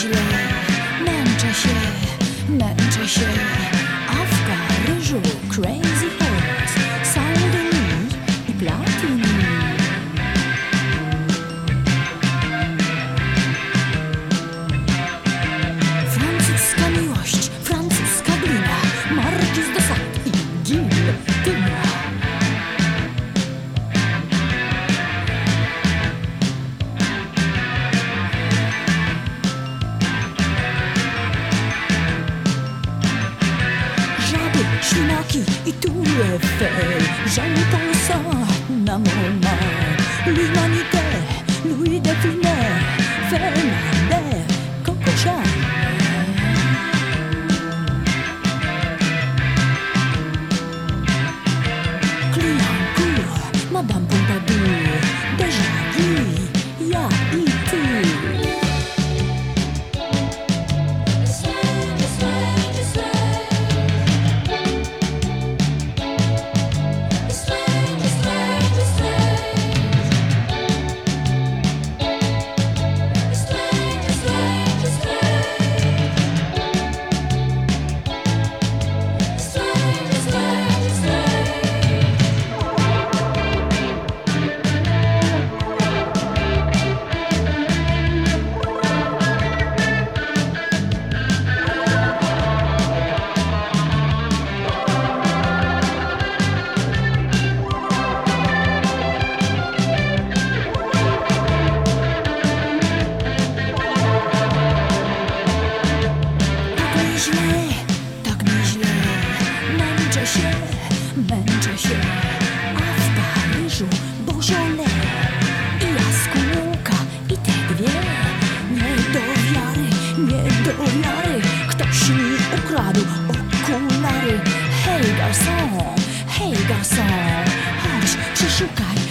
źle Męczę się, męczę się. A w Paryżu crazy et tout est fait. J'entends nieźle, tak nieźle Męczę się, męczę się A w Paryżu bożone I jaskółka i te dwie. Nie do wiary, nie do wiary Ktoś mi ukradł okulary. Hej garçon, hej garçon Chodź, przeszukaj